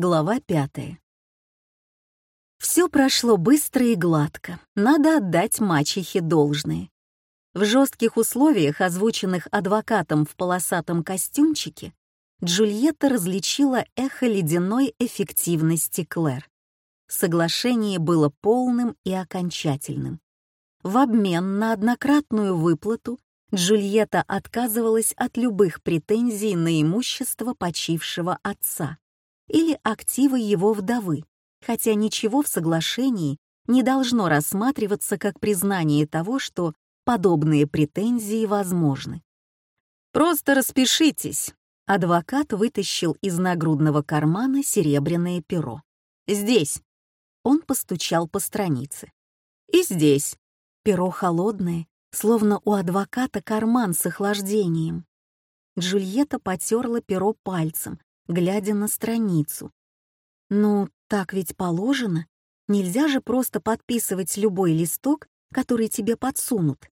Глава пятая. Все прошло быстро и гладко, надо отдать мачехе должное. В жестких условиях, озвученных адвокатом в полосатом костюмчике, Джульетта различила эхо ледяной эффективности Клэр. Соглашение было полным и окончательным. В обмен на однократную выплату Джульетта отказывалась от любых претензий на имущество почившего отца или активы его вдовы, хотя ничего в соглашении не должно рассматриваться как признание того, что подобные претензии возможны. «Просто распишитесь», — адвокат вытащил из нагрудного кармана серебряное перо. «Здесь». Он постучал по странице. «И здесь». Перо холодное, словно у адвоката карман с охлаждением. Джульетта потерла перо пальцем, глядя на страницу. «Ну, так ведь положено. Нельзя же просто подписывать любой листок, который тебе подсунут».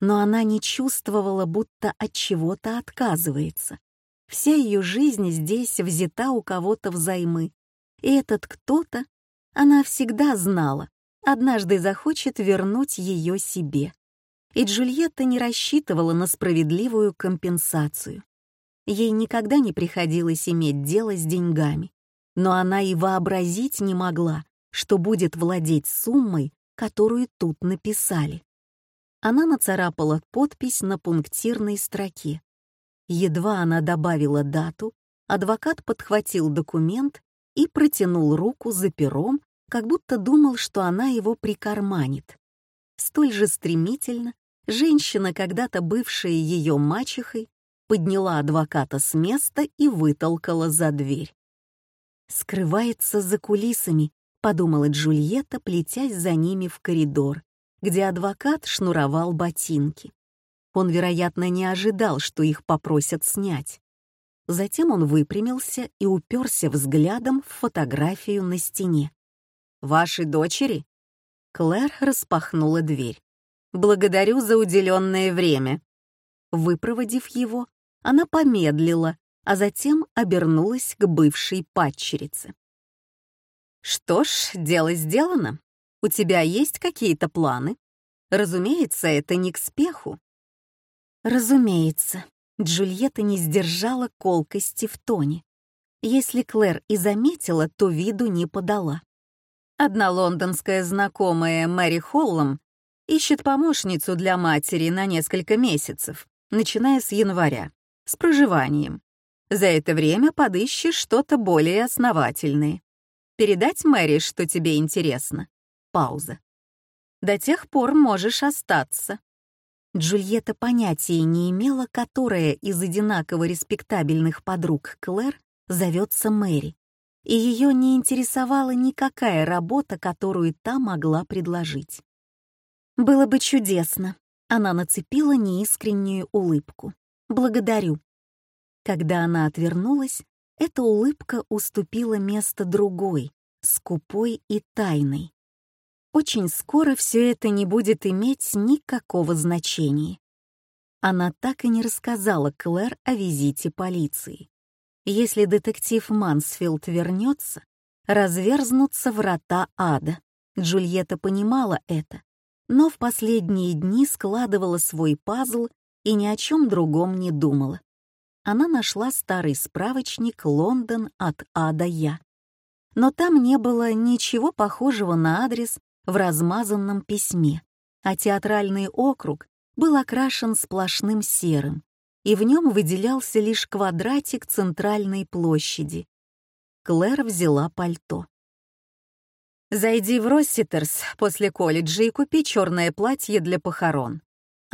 Но она не чувствовала, будто от чего-то отказывается. Вся ее жизнь здесь взята у кого-то взаймы. И этот кто-то, она всегда знала, однажды захочет вернуть ее себе. И Джульетта не рассчитывала на справедливую компенсацию. Ей никогда не приходилось иметь дело с деньгами, но она и вообразить не могла, что будет владеть суммой, которую тут написали. Она нацарапала подпись на пунктирной строке. Едва она добавила дату, адвокат подхватил документ и протянул руку за пером, как будто думал, что она его прикарманит. Столь же стремительно женщина, когда-то бывшая ее мачехой, подняла адвоката с места и вытолкала за дверь. «Скрывается за кулисами», — подумала Джульетта, плетясь за ними в коридор, где адвокат шнуровал ботинки. Он, вероятно, не ожидал, что их попросят снять. Затем он выпрямился и уперся взглядом в фотографию на стене. «Вашей дочери?» Клэр распахнула дверь. «Благодарю за уделенное время». Выпроводив его, она помедлила, а затем обернулась к бывшей падчерице. «Что ж, дело сделано. У тебя есть какие-то планы? Разумеется, это не к спеху». «Разумеется», — Джульетта не сдержала колкости в тоне. Если Клэр и заметила, то виду не подала. Одна лондонская знакомая Мэри Холлом ищет помощницу для матери на несколько месяцев, начиная с января с проживанием. За это время подыщешь что-то более основательное. Передать Мэри, что тебе интересно. Пауза. До тех пор можешь остаться. Джульетта понятия не имела, которая из одинаково респектабельных подруг Клэр зовется Мэри, и ее не интересовала никакая работа, которую та могла предложить. «Было бы чудесно», — она нацепила неискреннюю улыбку. «Благодарю». Когда она отвернулась, эта улыбка уступила место другой, скупой и тайной. Очень скоро все это не будет иметь никакого значения. Она так и не рассказала Клэр о визите полиции. Если детектив Мансфилд вернется, разверзнутся врата ада. Джульетта понимала это, но в последние дни складывала свой пазл и ни о чем другом не думала. Она нашла старый справочник «Лондон от А до Я». Но там не было ничего похожего на адрес в размазанном письме, а театральный округ был окрашен сплошным серым, и в нем выделялся лишь квадратик центральной площади. Клэр взяла пальто. «Зайди в Росситерс после колледжа и купи черное платье для похорон.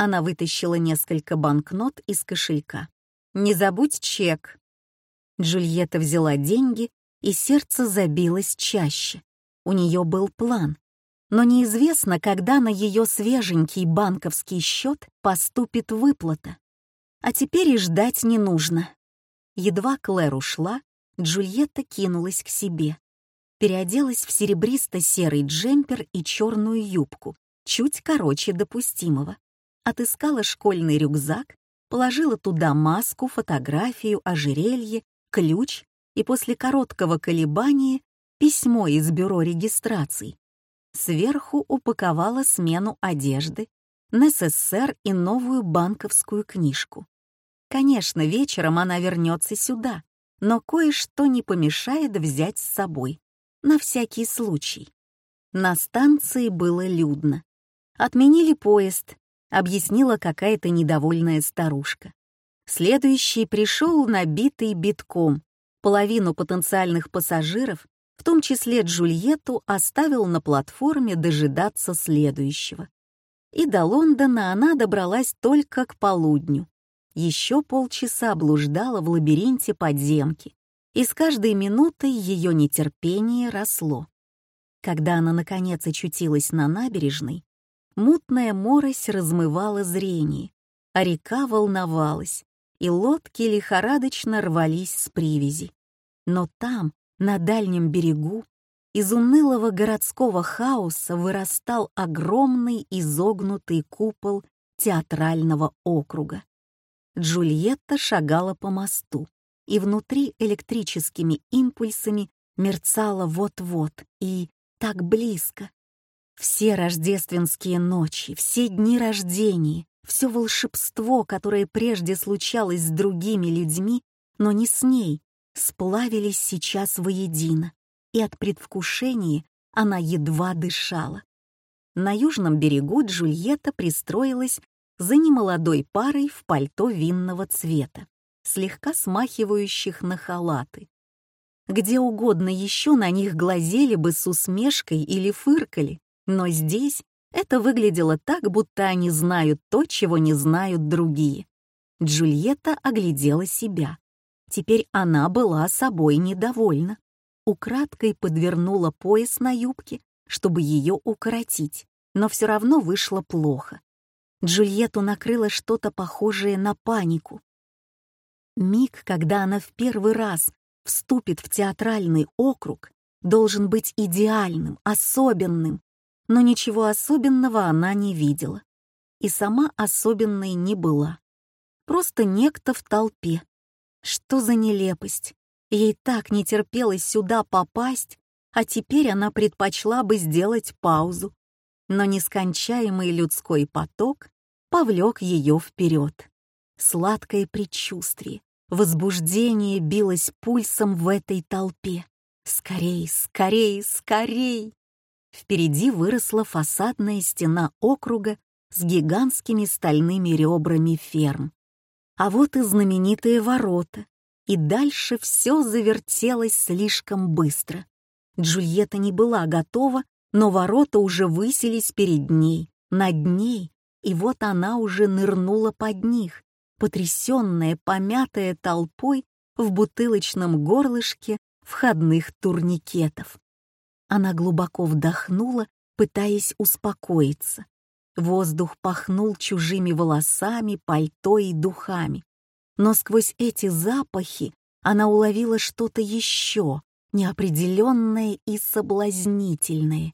Она вытащила несколько банкнот из кошелька. «Не забудь чек». Джульетта взяла деньги, и сердце забилось чаще. У нее был план. Но неизвестно, когда на ее свеженький банковский счет поступит выплата. А теперь и ждать не нужно. Едва Клэр ушла, Джульетта кинулась к себе. Переоделась в серебристо-серый джемпер и черную юбку, чуть короче допустимого отыскала школьный рюкзак, положила туда маску, фотографию, ожерелье, ключ и после короткого колебания письмо из бюро регистраций. Сверху упаковала смену одежды, НССР и новую банковскую книжку. Конечно, вечером она вернется сюда, но кое-что не помешает взять с собой, на всякий случай. На станции было людно. Отменили поезд, объяснила какая-то недовольная старушка. Следующий пришел набитый битком. Половину потенциальных пассажиров, в том числе Джульетту, оставил на платформе дожидаться следующего. И до Лондона она добралась только к полудню. Еще полчаса блуждала в лабиринте подземки, и с каждой минутой ее нетерпение росло. Когда она, наконец, очутилась на набережной, мутная морось размывала зрение, а река волновалась, и лодки лихорадочно рвались с привязи. Но там, на дальнем берегу, из унылого городского хаоса вырастал огромный изогнутый купол театрального округа. Джульетта шагала по мосту, и внутри электрическими импульсами мерцала вот-вот и так близко. Все рождественские ночи, все дни рождения, все волшебство, которое прежде случалось с другими людьми, но не с ней, сплавились сейчас воедино, и от предвкушения она едва дышала. На южном берегу Джульетта пристроилась за немолодой парой в пальто винного цвета, слегка смахивающих на халаты. Где угодно еще на них глазели бы с усмешкой или фыркали, но здесь это выглядело так, будто они знают то, чего не знают другие. Джульетта оглядела себя. Теперь она была собой недовольна. Украдкой подвернула пояс на юбке, чтобы ее укоротить, но все равно вышло плохо. Джульетту накрыло что-то похожее на панику. Миг, когда она в первый раз вступит в театральный округ, должен быть идеальным, особенным, но ничего особенного она не видела. И сама особенной не была. Просто некто в толпе. Что за нелепость? Ей так не терпелось сюда попасть, а теперь она предпочла бы сделать паузу. Но нескончаемый людской поток повлек ее вперед. Сладкое предчувствие, возбуждение билось пульсом в этой толпе. Скорей, скорей, скорей! Впереди выросла фасадная стена округа с гигантскими стальными ребрами ферм. А вот и знаменитые ворота. И дальше все завертелось слишком быстро. Джульетта не была готова, но ворота уже высились перед ней, над ней, и вот она уже нырнула под них, потрясенная, помятая толпой в бутылочном горлышке входных турникетов. Она глубоко вдохнула, пытаясь успокоиться. Воздух пахнул чужими волосами, пальто и духами. Но сквозь эти запахи она уловила что-то еще, неопределенное и соблазнительное.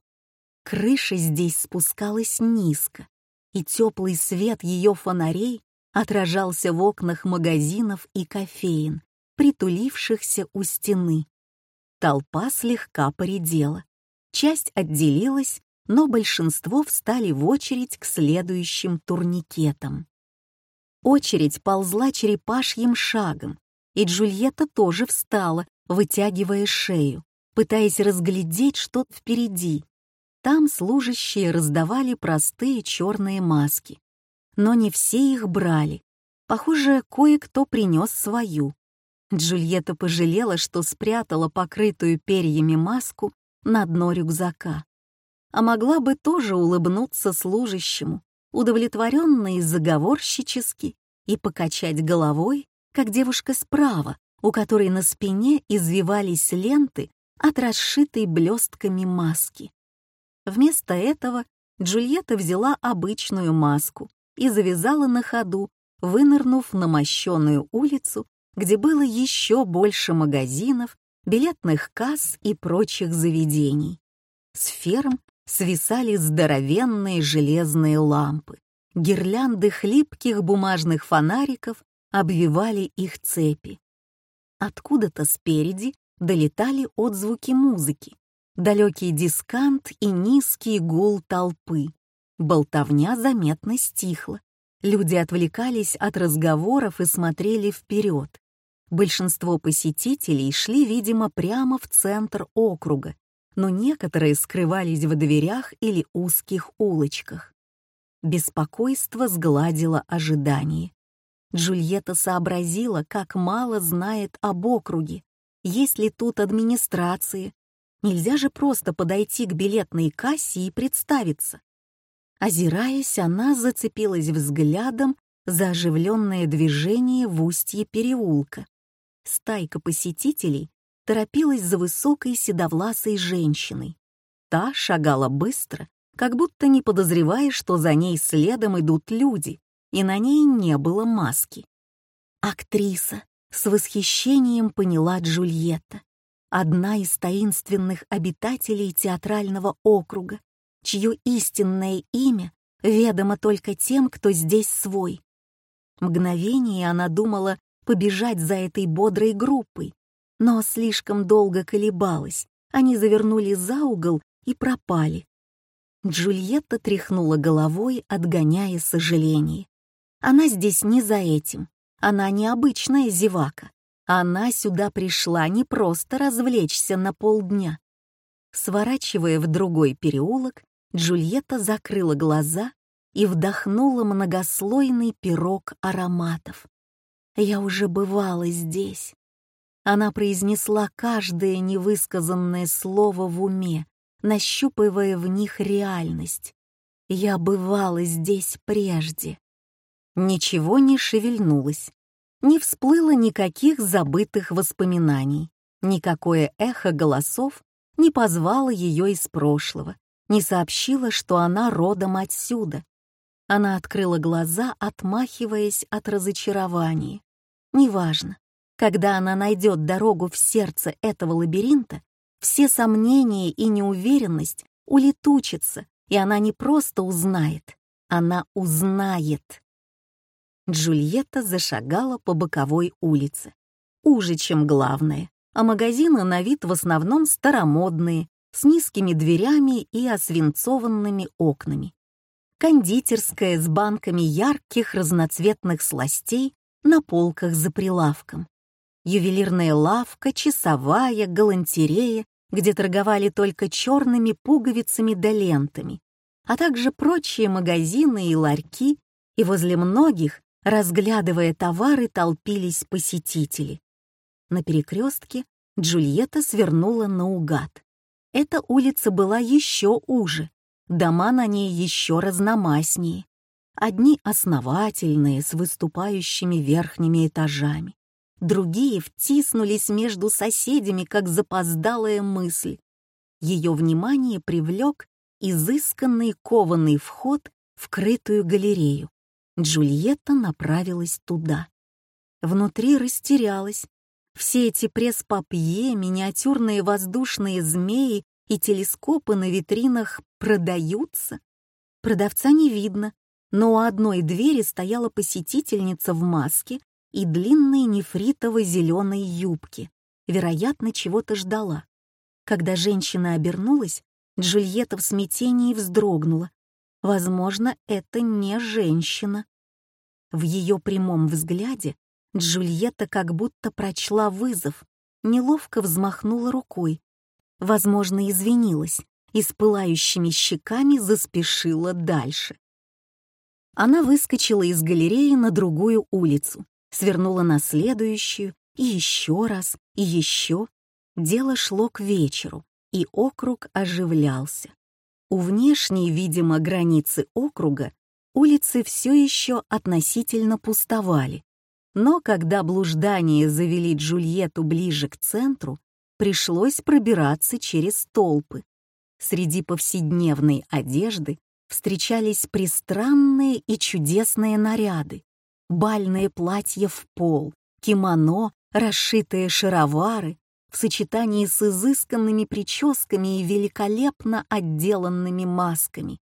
Крыша здесь спускалась низко, и теплый свет ее фонарей отражался в окнах магазинов и кофеин, притулившихся у стены. Толпа слегка поредела. Часть отделилась, но большинство встали в очередь к следующим турникетам. Очередь ползла черепашьим шагом, и Джульетта тоже встала, вытягивая шею, пытаясь разглядеть что-то впереди. Там служащие раздавали простые черные маски. Но не все их брали. Похоже, кое-кто принес свою. Джульетта пожалела, что спрятала покрытую перьями маску на дно рюкзака. А могла бы тоже улыбнуться служащему, удовлетворенно и заговорщически, и покачать головой, как девушка справа, у которой на спине извивались ленты от расшитой блестками маски. Вместо этого Джульетта взяла обычную маску и завязала на ходу, вынырнув на мощенную улицу, где было еще больше магазинов билетных касс и прочих заведений. С ферм свисали здоровенные железные лампы. Гирлянды хлипких бумажных фонариков обвивали их цепи. Откуда-то спереди долетали отзвуки музыки, далекий дискант и низкий гул толпы. Болтовня заметно стихла. Люди отвлекались от разговоров и смотрели вперед. Большинство посетителей шли, видимо, прямо в центр округа, но некоторые скрывались в дверях или узких улочках. Беспокойство сгладило ожидание. Джульетта сообразила, как мало знает об округе, есть ли тут администрации. Нельзя же просто подойти к билетной кассе и представиться. Озираясь, она зацепилась взглядом за оживленное движение в устье переулка. Стайка посетителей торопилась за высокой седовласой женщиной. Та шагала быстро, как будто не подозревая, что за ней следом идут люди, и на ней не было маски. Актриса с восхищением поняла Джульетта, одна из таинственных обитателей театрального округа, чье истинное имя ведомо только тем, кто здесь свой. Мгновение она думала побежать за этой бодрой группой, но слишком долго колебалась, они завернули за угол и пропали. Джульетта тряхнула головой, отгоняя сожаление. Она здесь не за этим. Она необычная зевака. Она сюда пришла не просто развлечься на полдня. Сворачивая в другой переулок, Джульетта закрыла глаза и вдохнула многослойный пирог ароматов. «Я уже бывала здесь». Она произнесла каждое невысказанное слово в уме, нащупывая в них реальность. Я бывала здесь прежде. Ничего не шевельнулось. Не всплыло никаких забытых воспоминаний. Никакое эхо голосов не позвало ее из прошлого, не сообщило, что она родом отсюда. Она открыла глаза, отмахиваясь от разочарования. Неважно, когда она найдет дорогу в сердце этого лабиринта, все сомнения и неуверенность улетучатся, и она не просто узнает, она узнает. Джульетта зашагала по боковой улице. Уже, чем главное, а магазины на вид в основном старомодные, с низкими дверями и освинцованными окнами. Кондитерская с банками ярких разноцветных сластей на полках за прилавком ювелирная лавка, часовая, галантерея, где торговали только черными пуговицами да лентами, а также прочие магазины и ларьки, и возле многих, разглядывая товары, толпились посетители. На перекрестке Джульетта свернула наугад. Эта улица была еще уже, дома на ней еще разномастнее. Одни основательные, с выступающими верхними этажами, другие втиснулись между соседями, как запоздалая мысль. Ее внимание привлек изысканный кованый вход в крытую галерею. Джульетта направилась туда. Внутри растерялась. Все эти пресс-папье, миниатюрные воздушные змеи и телескопы на витринах продаются. Продавца не видно, но у одной двери стояла посетительница в маске и длинной нефритово-зеленой юбки. Вероятно, чего-то ждала. Когда женщина обернулась, Джульетта в смятении вздрогнула. Возможно, это не женщина. В ее прямом взгляде Джульетта как будто прочла вызов, неловко взмахнула рукой. Возможно, извинилась и с пылающими щеками заспешила дальше. Она выскочила из галереи на другую улицу, свернула на следующую, и еще раз, и еще. Дело шло к вечеру, и округ оживлялся. У внешней, видимо, границы округа улицы все еще относительно пустовали. Но когда блуждания завели Джульетту ближе к центру, пришлось пробираться через толпы. Среди повседневной одежды встречались пристранные и чудесные наряды бальные платья в пол, кимоно, расшитые шаровары, в сочетании с изысканными прическами и великолепно отделанными масками.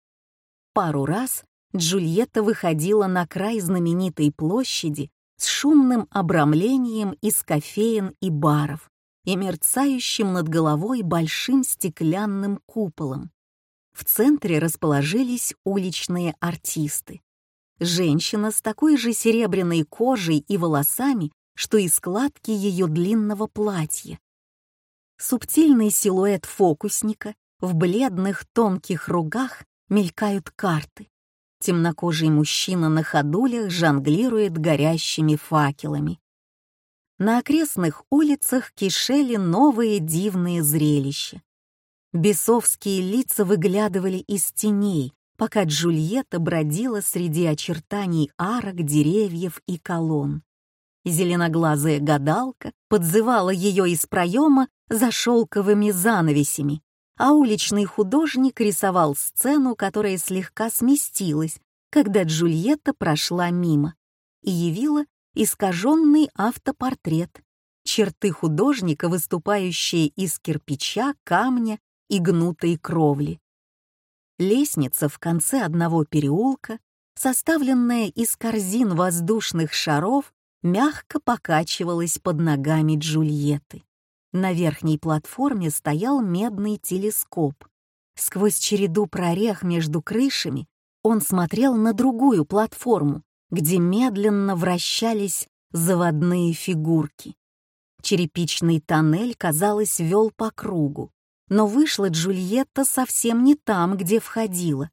Пару раз Джульетта выходила на край знаменитой площади с шумным обрамлением из кофеин и баров и мерцающим над головой большим стеклянным куполом. В центре расположились уличные артисты. Женщина с такой же серебряной кожей и волосами, что и складки ее длинного платья. Субтильный силуэт фокусника, в бледных тонких ругах мелькают карты. Темнокожий мужчина на ходулях жонглирует горящими факелами. На окрестных улицах кишели новые дивные зрелища. Бесовские лица выглядывали из теней, пока Джульетта бродила среди очертаний арок, деревьев и колонн. Зеленоглазая гадалка подзывала ее из проема за шелковыми занавесями, а уличный художник рисовал сцену, которая слегка сместилась, когда Джульетта прошла мимо, и явила искаженный автопортрет, черты художника, выступающие из кирпича, камня и гнутой кровли. Лестница в конце одного переулка, составленная из корзин воздушных шаров, мягко покачивалась под ногами Джульетты. На верхней платформе стоял медный телескоп. Сквозь череду прорех между крышами он смотрел на другую платформу, где медленно вращались заводные фигурки. Черепичный тоннель, казалось, вел по кругу, но вышла Джульетта совсем не там, где входила.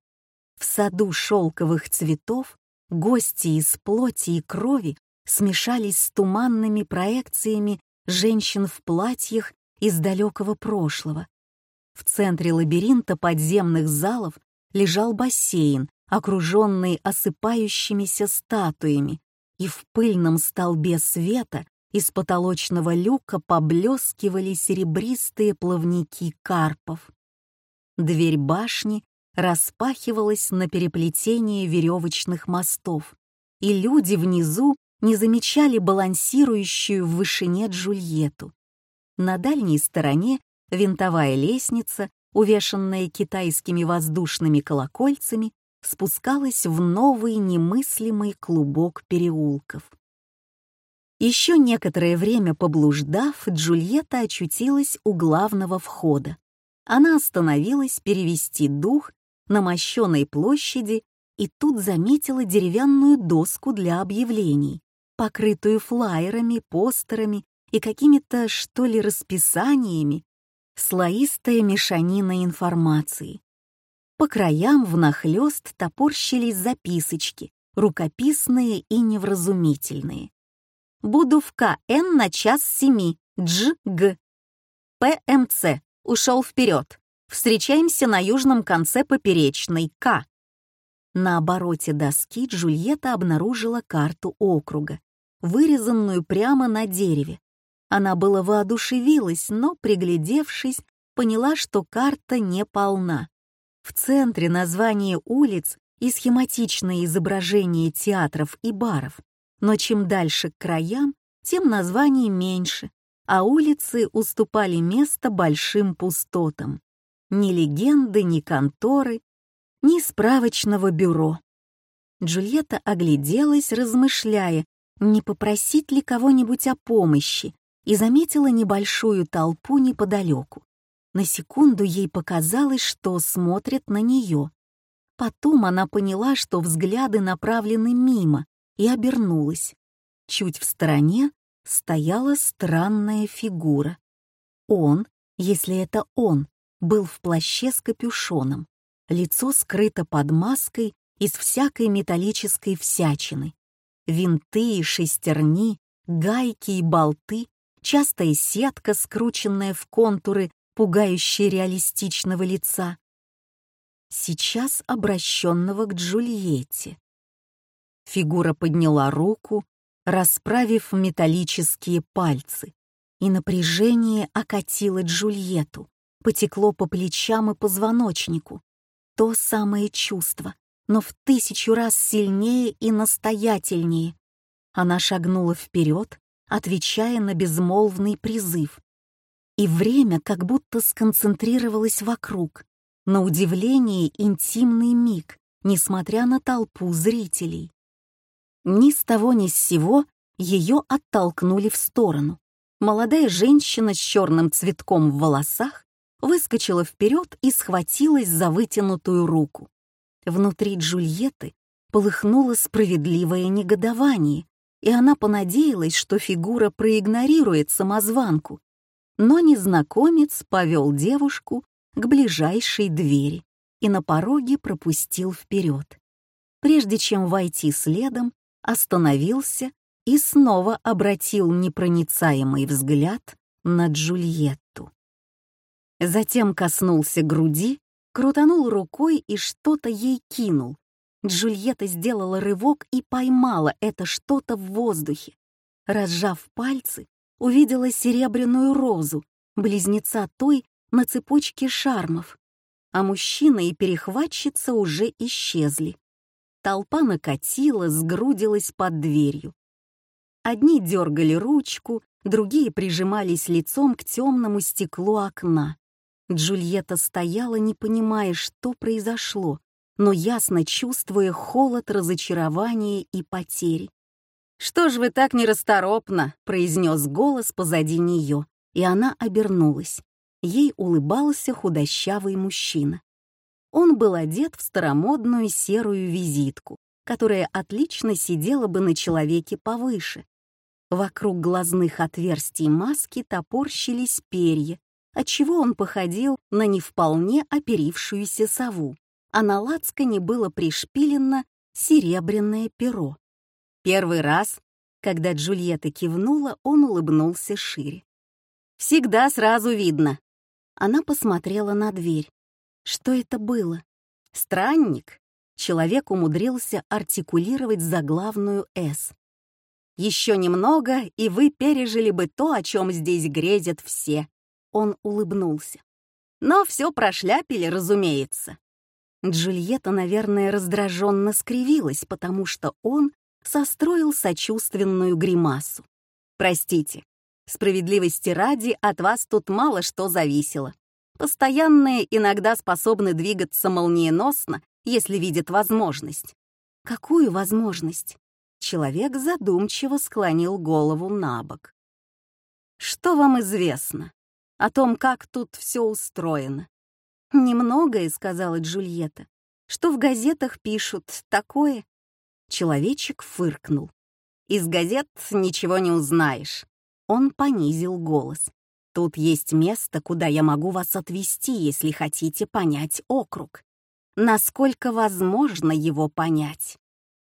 В саду шелковых цветов гости из плоти и крови смешались с туманными проекциями женщин в платьях из далекого прошлого. В центре лабиринта подземных залов лежал бассейн, окруженный осыпающимися статуями, и в пыльном столбе света из потолочного люка поблескивали серебристые плавники карпов. Дверь башни распахивалась на переплетение веревочных мостов, и люди внизу не замечали балансирующую в вышине Джульетту. На дальней стороне винтовая лестница, увешанная китайскими воздушными колокольцами, спускалась в новый немыслимый клубок переулков. Еще некоторое время поблуждав, Джульетта очутилась у главного входа. Она остановилась перевести дух на мощенной площади и тут заметила деревянную доску для объявлений покрытую флаерами, постерами и какими-то, что ли, расписаниями, слоистая мешанина информации. По краям внахлёст топорщились записочки, рукописные и невразумительные. «Буду в КН на час семи, Дж.Г. ПМЦ, ушел вперед. Встречаемся на южном конце поперечной, К». На обороте доски Джульетта обнаружила карту округа вырезанную прямо на дереве. Она было воодушевилась, но, приглядевшись, поняла, что карта не полна. В центре название улиц и схематичное изображение театров и баров, но чем дальше к краям, тем названий меньше, а улицы уступали место большим пустотам. Ни легенды, ни конторы, ни справочного бюро. Джульетта огляделась, размышляя, не попросить ли кого-нибудь о помощи, и заметила небольшую толпу неподалеку. На секунду ей показалось, что смотрят на нее. Потом она поняла, что взгляды направлены мимо, и обернулась. Чуть в стороне стояла странная фигура. Он, если это он, был в плаще с капюшоном, лицо скрыто под маской из всякой металлической всячины винты и шестерни, гайки и болты, частая сетка, скрученная в контуры, пугающие реалистичного лица. Сейчас обращенного к Джульетте. Фигура подняла руку, расправив металлические пальцы, и напряжение окатило Джульетту, потекло по плечам и позвоночнику. То самое чувство, но в тысячу раз сильнее и настоятельнее. Она шагнула вперед, отвечая на безмолвный призыв. И время как будто сконцентрировалось вокруг, на удивление интимный миг, несмотря на толпу зрителей. Ни с того ни с сего Ее оттолкнули в сторону. Молодая женщина с черным цветком в волосах выскочила вперед и схватилась за вытянутую руку. Внутри Джульетты полыхнуло справедливое негодование, и она понадеялась, что фигура проигнорирует самозванку. Но незнакомец повел девушку к ближайшей двери и на пороге пропустил вперед. Прежде чем войти следом, остановился и снова обратил непроницаемый взгляд на Джульетту. Затем коснулся груди, крутанул рукой и что-то ей кинул. Джульетта сделала рывок и поймала это что-то в воздухе. Разжав пальцы, увидела серебряную розу, близнеца той на цепочке шармов. А мужчина и перехватчица уже исчезли. Толпа накатила, сгрудилась под дверью. Одни дергали ручку, другие прижимались лицом к темному стеклу окна. Джульетта стояла, не понимая, что произошло, но ясно чувствуя холод разочарования и потери. «Что ж вы так нерасторопно?» — произнес голос позади нее, и она обернулась. Ей улыбался худощавый мужчина. Он был одет в старомодную серую визитку, которая отлично сидела бы на человеке повыше. Вокруг глазных отверстий маски топорщились перья, отчего он походил на не вполне оперившуюся сову, а на лацкане было пришпилено серебряное перо. Первый раз, когда Джульетта кивнула, он улыбнулся шире. «Всегда сразу видно». Она посмотрела на дверь. Что это было? Странник? Человек умудрился артикулировать заглавную «С». Еще немного, и вы пережили бы то, о чем здесь грезят все. Он улыбнулся. Но все прошляпили, разумеется. Джульетта, наверное, раздраженно скривилась, потому что он состроил сочувственную гримасу. «Простите, справедливости ради, от вас тут мало что зависело. Постоянные иногда способны двигаться молниеносно, если видят возможность. Какую возможность? Человек задумчиво склонил голову на бок. Что вам известно о том, как тут все устроено? Немногое, сказала Джульетта. Что в газетах пишут такое? Человечек фыркнул. Из газет ничего не узнаешь. Он понизил голос. Тут есть место, куда я могу вас отвезти, если хотите понять округ. Насколько возможно его понять?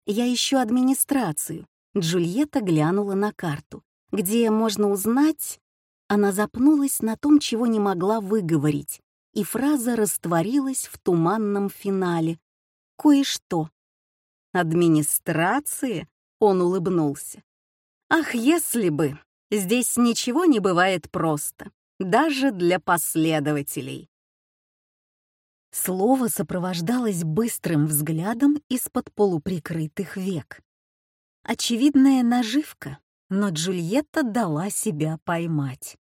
Я ищу администрацию. Джульетта глянула на карту. Где можно узнать... Она запнулась на том, чего не могла выговорить, и фраза растворилась в туманном финале. Кое-что. «Администрации?» — он улыбнулся. «Ах, если бы! Здесь ничего не бывает просто, даже для последователей. Слово сопровождалось быстрым взглядом из-под полуприкрытых век. Очевидная наживка, но Джульетта дала себя поймать.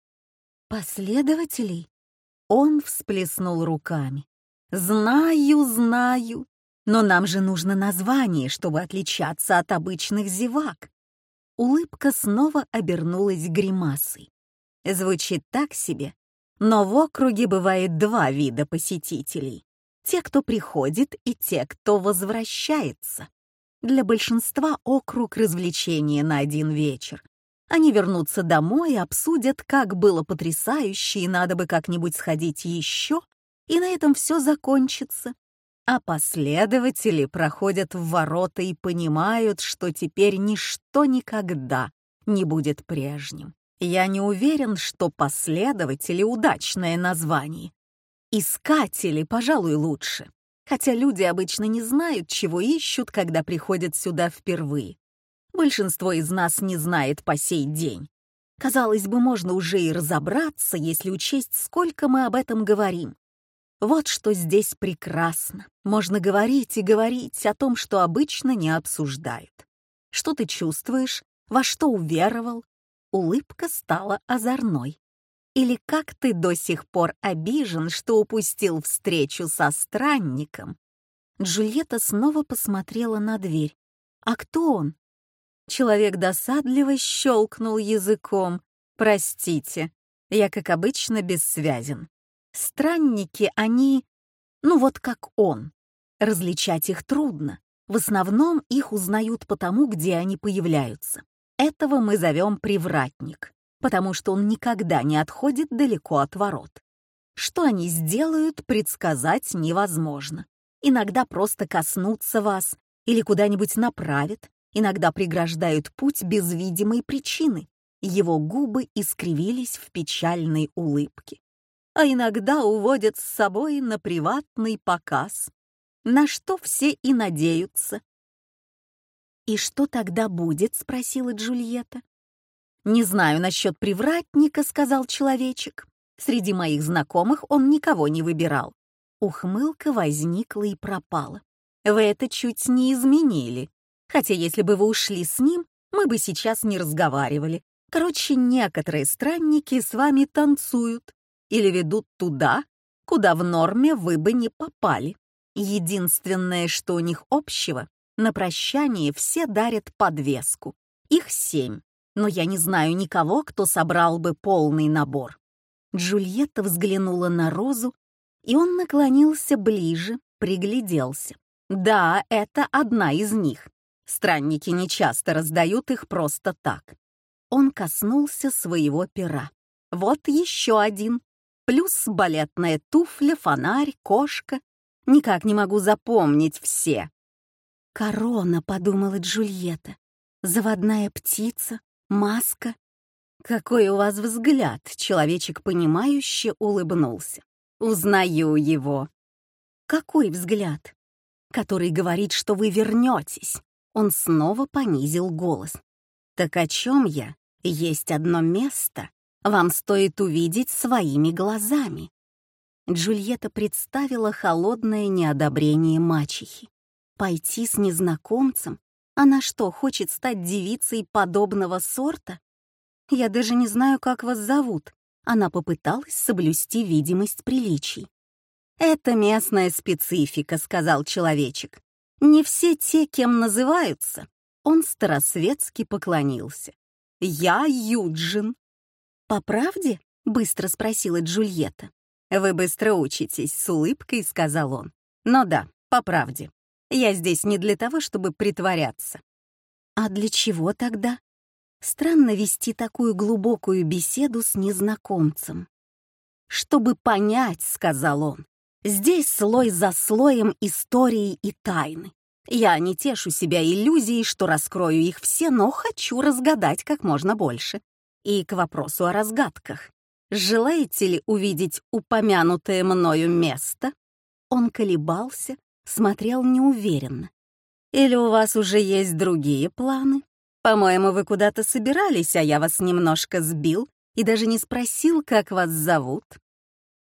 «Последователей?» Он всплеснул руками. «Знаю, знаю, но нам же нужно название, чтобы отличаться от обычных зевак. Улыбка снова обернулась гримасой. Звучит так себе, но в округе бывает два вида посетителей. Те, кто приходит, и те, кто возвращается. Для большинства округ развлечения на один вечер. Они вернутся домой и обсудят, как было потрясающе, и надо бы как-нибудь сходить еще, и на этом все закончится а последователи проходят в ворота и понимают, что теперь ничто никогда не будет прежним. Я не уверен, что последователи — удачное название. Искатели, пожалуй, лучше. Хотя люди обычно не знают, чего ищут, когда приходят сюда впервые. Большинство из нас не знает по сей день. Казалось бы, можно уже и разобраться, если учесть, сколько мы об этом говорим. Вот что здесь прекрасно. Можно говорить и говорить о том, что обычно не обсуждают. Что ты чувствуешь, во что уверовал? Улыбка стала озорной. Или как ты до сих пор обижен, что упустил встречу со странником? Джульетта снова посмотрела на дверь. А кто он? Человек досадливо щелкнул языком. «Простите, я, как обычно, бессвязен. Странники, они... Ну вот как он. Различать их трудно. В основном их узнают потому, где они появляются. Этого мы зовем привратник, потому что он никогда не отходит далеко от ворот. Что они сделают, предсказать невозможно. Иногда просто коснутся вас или куда-нибудь направят, иногда преграждают путь без видимой причины. Его губы искривились в печальной улыбке. А иногда уводят с собой на приватный показ, на что все и надеются. «И что тогда будет?» — спросила Джульетта. «Не знаю насчет привратника», — сказал человечек. «Среди моих знакомых он никого не выбирал». Ухмылка возникла и пропала. «Вы это чуть не изменили. Хотя если бы вы ушли с ним, мы бы сейчас не разговаривали. Короче, некоторые странники с вами танцуют или ведут туда, куда в норме вы бы не попали. Единственное, что у них общего, на прощание все дарят подвеску. Их семь, но я не знаю никого, кто собрал бы полный набор. Джульетта взглянула на Розу, и он наклонился ближе, пригляделся. Да, это одна из них. Странники нечасто раздают их просто так. Он коснулся своего пера. Вот еще один. Плюс балетная туфля, фонарь, кошка. Никак не могу запомнить все. «Корона», — подумала Джульетта. «Заводная птица, маска». «Какой у вас взгляд?» — человечек понимающе улыбнулся. «Узнаю его». «Какой взгляд?» «Который говорит, что вы вернетесь». Он снова понизил голос. «Так о чем я? Есть одно место. Вам стоит увидеть своими глазами». Джульетта представила холодное неодобрение мачехи. Пойти с незнакомцем? Она что, хочет стать девицей подобного сорта? Я даже не знаю, как вас зовут. Она попыталась соблюсти видимость приличий. «Это местная специфика», — сказал человечек. «Не все те, кем называются». Он старосветски поклонился. «Я Юджин». «По правде?» — быстро спросила Джульетта. «Вы быстро учитесь», — с улыбкой сказал он. «Но да, по правде. Я здесь не для того, чтобы притворяться. А для чего тогда? Странно вести такую глубокую беседу с незнакомцем. «Чтобы понять», — сказал он, — «здесь слой за слоем истории и тайны. Я не тешу себя иллюзией, что раскрою их все, но хочу разгадать как можно больше. И к вопросу о разгадках. Желаете ли увидеть упомянутое мною место?» Он колебался, смотрел неуверенно. «Или у вас уже есть другие планы? По-моему, вы куда-то собирались, а я вас немножко сбил и даже не спросил, как вас зовут».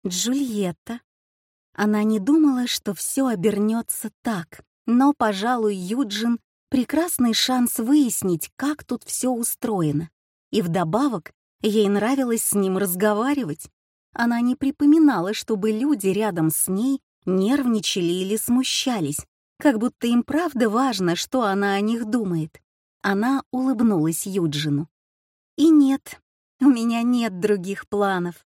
«Джульетта». Она не думала, что все обернется так, но, пожалуй, Юджин — прекрасный шанс выяснить, как тут все устроено. И вдобавок ей нравилось с ним разговаривать. Она не припоминала, чтобы люди рядом с ней нервничали или смущались, как будто им правда важно, что она о них думает. Она улыбнулась Юджину. «И нет, у меня нет других планов.